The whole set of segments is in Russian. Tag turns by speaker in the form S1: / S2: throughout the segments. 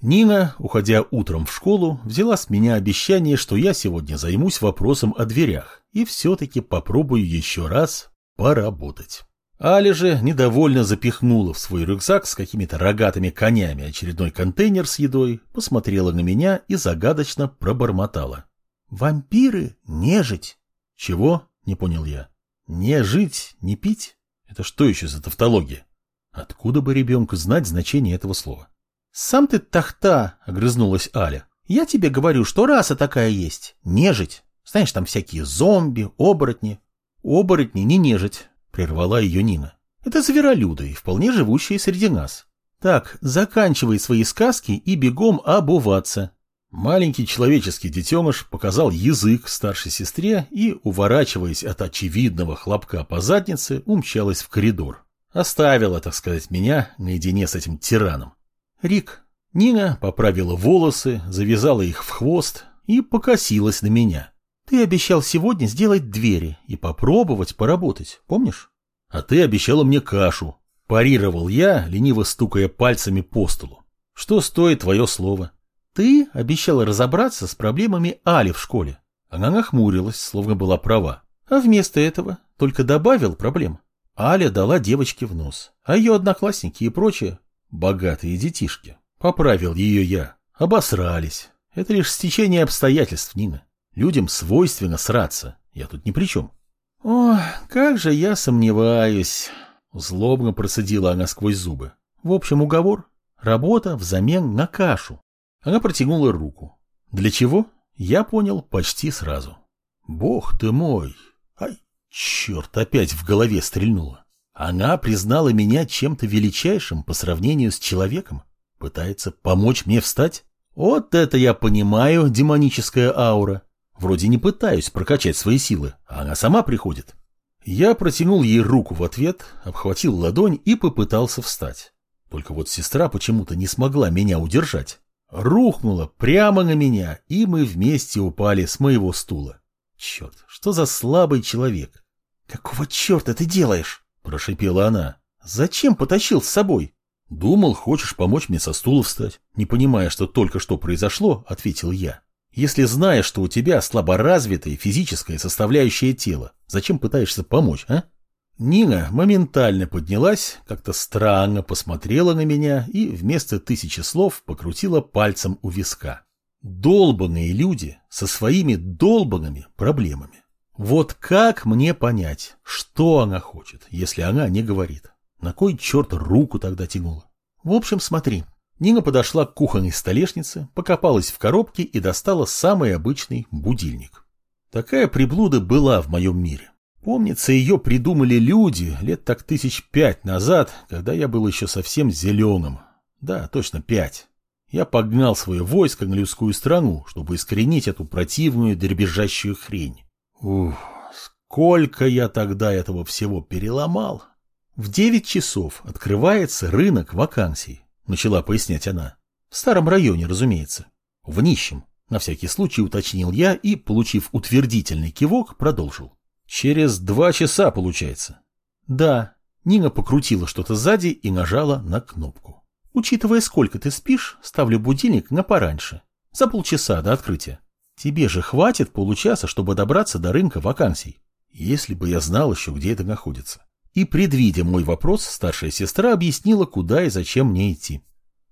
S1: Нина, уходя утром в школу, взяла с меня обещание, что я сегодня займусь вопросом о дверях и все-таки попробую еще раз поработать. Аля же недовольно запихнула в свой рюкзак с какими-то рогатыми конями очередной контейнер с едой, посмотрела на меня и загадочно пробормотала. «Вампиры — нежить!» «Чего?» — не понял я. «Не жить, не пить? Это что еще за тавтология?» Откуда бы ребенку знать значение этого слова? «Сам ты тахта!» — огрызнулась Аля. «Я тебе говорю, что раса такая есть. Нежить. Знаешь, там всякие зомби, оборотни». «Оборотни не нежить», — прервала ее Нина. «Это зверолюды, вполне живущие среди нас. Так, заканчивай свои сказки и бегом обуваться». Маленький человеческий детеныш показал язык старшей сестре и, уворачиваясь от очевидного хлопка по заднице, умчалась в коридор. Оставила, так сказать, меня наедине с этим тираном. Рик. Нина поправила волосы, завязала их в хвост и покосилась на меня. Ты обещал сегодня сделать двери и попробовать поработать, помнишь? А ты обещала мне кашу. Парировал я, лениво стукая пальцами по столу. Что стоит твое слово? Ты обещала разобраться с проблемами Али в школе. Она нахмурилась, словно была права. А вместо этого только добавил проблем. Аля дала девочке в нос, а ее одноклассники и прочее Богатые детишки. Поправил ее я. Обосрались. Это лишь стечение обстоятельств, Нина. Людям свойственно сраться. Я тут ни при чем. О, как же я сомневаюсь. Злобно процедила она сквозь зубы. В общем, уговор. Работа взамен на кашу. Она протянула руку. Для чего? Я понял почти сразу. Бог ты мой. Ай, черт, опять в голове стрельнуло. Она признала меня чем-то величайшим по сравнению с человеком? Пытается помочь мне встать? Вот это я понимаю, демоническая аура. Вроде не пытаюсь прокачать свои силы, а она сама приходит. Я протянул ей руку в ответ, обхватил ладонь и попытался встать. Только вот сестра почему-то не смогла меня удержать. Рухнула прямо на меня, и мы вместе упали с моего стула. Черт, что за слабый человек? Какого черта ты делаешь? Прошипела она. «Зачем потащил с собой?» «Думал, хочешь помочь мне со стула встать?» Не понимая, что только что произошло, ответил я. «Если знаешь, что у тебя слаборазвитое физическое составляющее тела, зачем пытаешься помочь, а?» Нина моментально поднялась, как-то странно посмотрела на меня и вместо тысячи слов покрутила пальцем у виска. Долбанные люди со своими долбанными проблемами. Вот как мне понять, что она хочет, если она не говорит? На кой черт руку тогда тянула? В общем, смотри. Нина подошла к кухонной столешнице, покопалась в коробке и достала самый обычный будильник. Такая приблуда была в моем мире. Помнится, ее придумали люди лет так тысяч пять назад, когда я был еще совсем зеленым. Да, точно пять. Я погнал свое войско на людскую страну, чтобы искоренить эту противную дребезжащую хрень. Ух, сколько я тогда этого всего переломал. В девять часов открывается рынок вакансий, начала пояснять она. В старом районе, разумеется. В нищем, на всякий случай уточнил я и, получив утвердительный кивок, продолжил. Через два часа получается. Да, Нина покрутила что-то сзади и нажала на кнопку. Учитывая, сколько ты спишь, ставлю будильник на пораньше. За полчаса до открытия. Тебе же хватит получаса, чтобы добраться до рынка вакансий. Если бы я знал еще, где это находится. И, предвидя мой вопрос, старшая сестра объяснила, куда и зачем мне идти.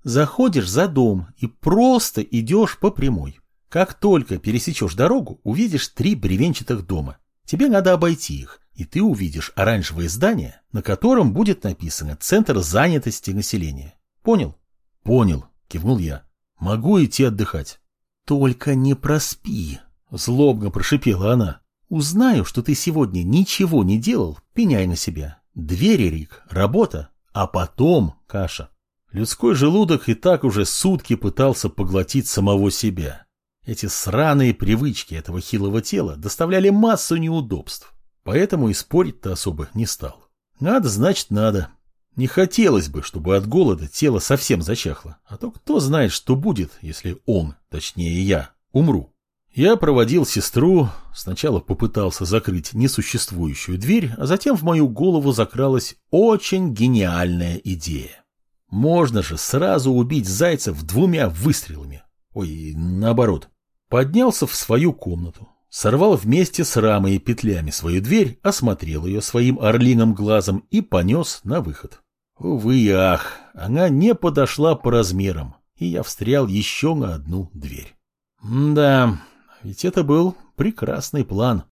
S1: Заходишь за дом и просто идешь по прямой. Как только пересечешь дорогу, увидишь три бревенчатых дома. Тебе надо обойти их, и ты увидишь оранжевое здание, на котором будет написано «Центр занятости населения». Понял? Понял, кивнул я. Могу идти отдыхать. «Только не проспи», — злобно прошипела она. «Узнаю, что ты сегодня ничего не делал, пеняй на себя. Двери, Рик, работа, а потом каша». Людской желудок и так уже сутки пытался поглотить самого себя. Эти сраные привычки этого хилого тела доставляли массу неудобств, поэтому и спорить-то особо не стал. Надо, значит, надо. Не хотелось бы, чтобы от голода тело совсем зачахло, а то кто знает, что будет, если он, точнее я, умру. Я проводил сестру, сначала попытался закрыть несуществующую дверь, а затем в мою голову закралась очень гениальная идея. Можно же сразу убить зайцев двумя выстрелами. Ой, наоборот. Поднялся в свою комнату, сорвал вместе с рамой и петлями свою дверь, осмотрел ее своим орлиным глазом и понес на выход. Увы и ах, она не подошла по размерам, и я встрял еще на одну дверь. да, ведь это был прекрасный план.